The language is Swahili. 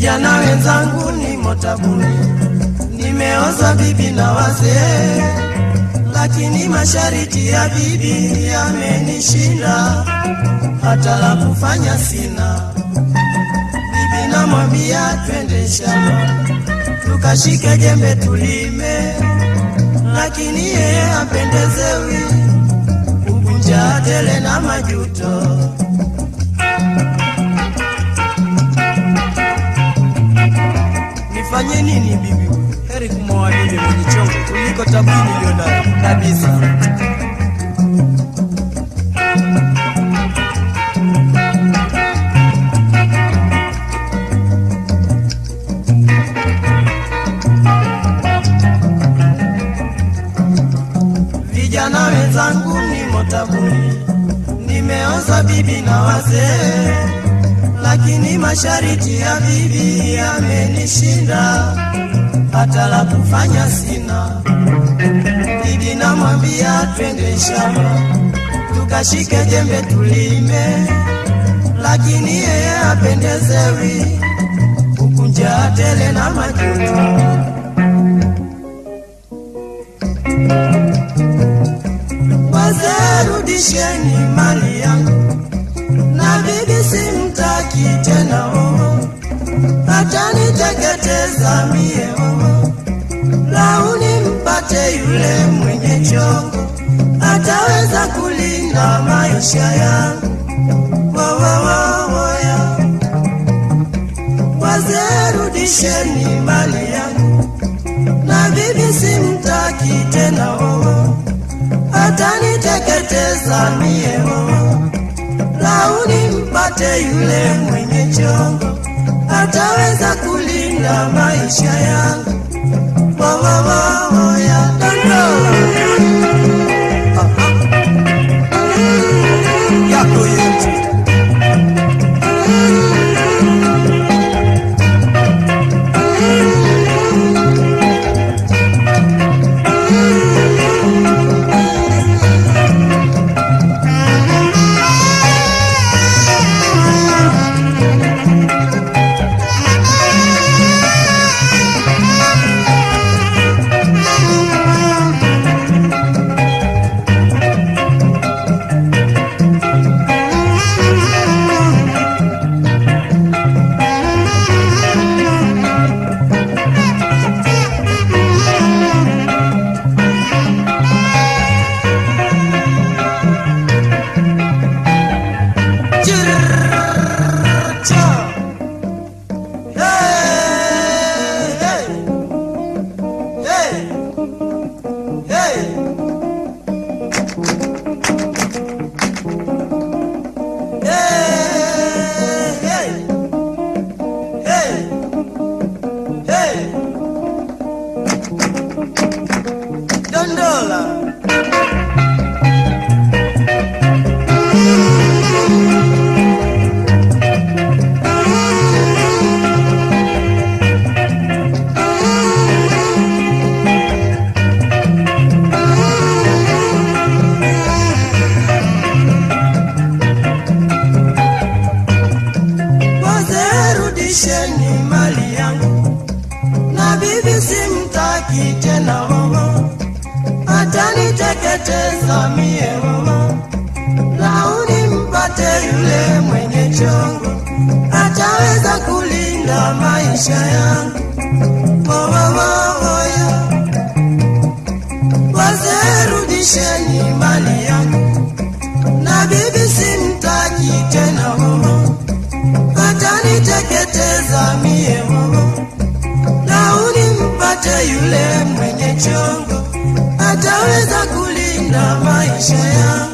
Vijana wenzangu ni tabuni, nimeoza bibi na wazee, lakini mashariti ya bibi yamenishinda, hata la kufanya sina. Bibi namwambia twende shamba. Tukashike jembe tulime, lakini yeye apendezewi, ugunja tele na majuto. Nifanye nini bibi? Heri kumwoa bibi mwenye chongo kuliko tabuni iliyo nayo kabisa. Vijana wenzangu nimo tabuni, nimeoza bibi na wazee, lakini mashariti ya bibi yamenishinda, hata la kufanya sina. Bibi namwambia twende shamba. Tukashike jembe tulime, lakini yeye apendezewi, kukunja tele na majuto. Mali ataniteketeza mie. Launi mpate yule mwenye chongo, ataweza kulinda maisha yangu. wawawawaya. Wazee rudisheni mali yangu, na bibi simtaki tena oo ataniteketeza mie oo. Launi mpate yule mwenye chongo, ataweza kulinda maisha yangu. Wo, wo, wo, wo, ya dondo yako yetu rudisheni mali yangu, na bibi simtaki tena ataniteketeza mie mama. Launi mpate yule mwenye chongo, ataweza kulinda maisha yangu. Wowowowoya, wazee rudisheni mali yangu, na bibi simtaki tena mama ataniteketeza mie mama. Yule mwenye chongo, ataweza kulinda maisha yangu.